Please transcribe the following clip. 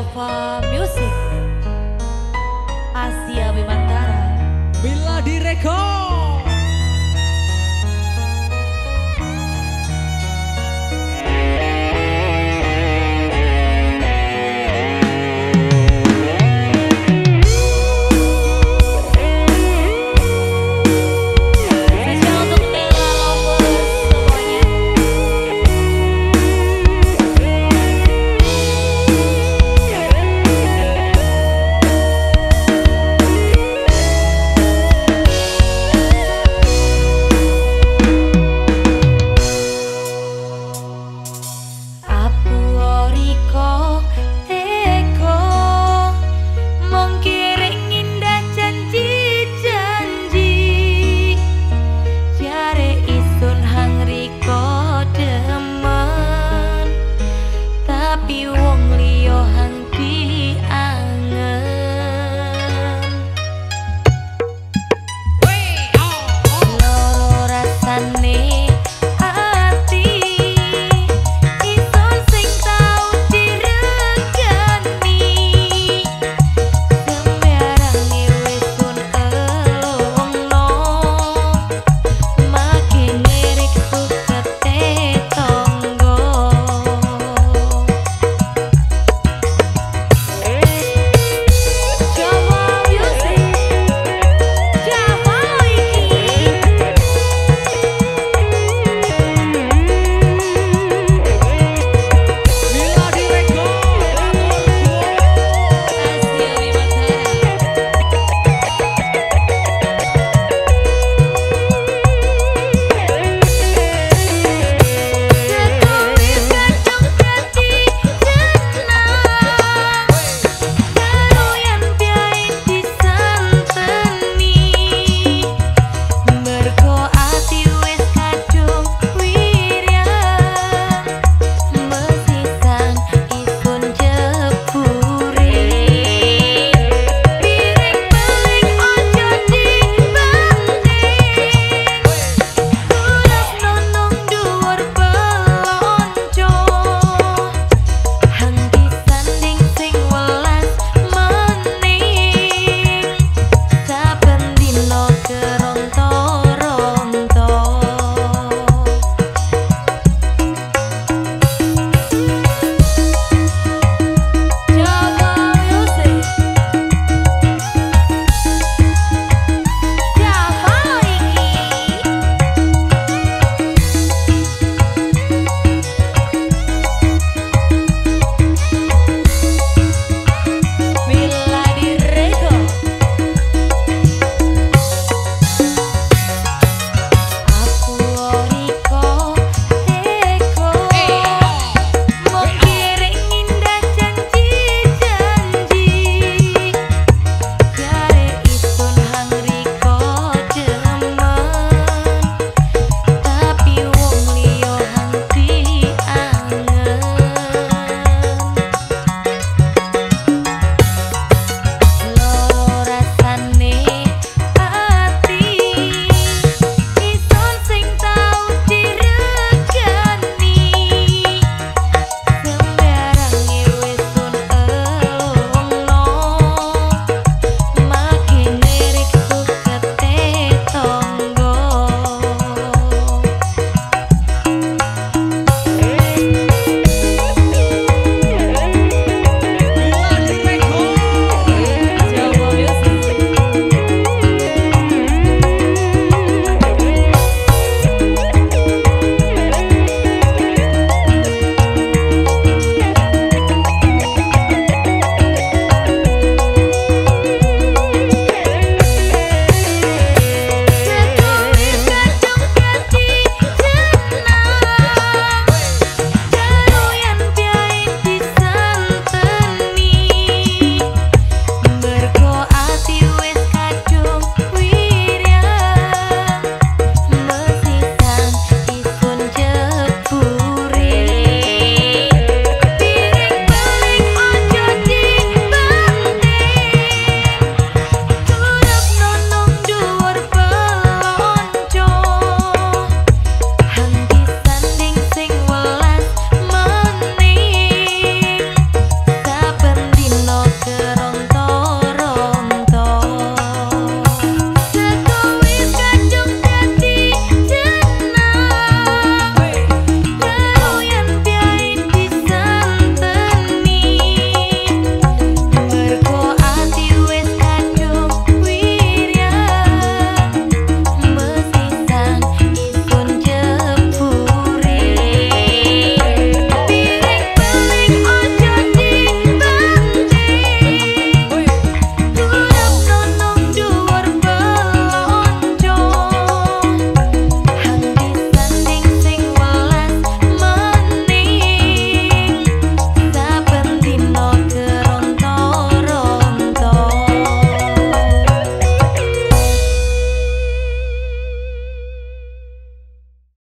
Java Music. Asia Bimantara. Bila direkod.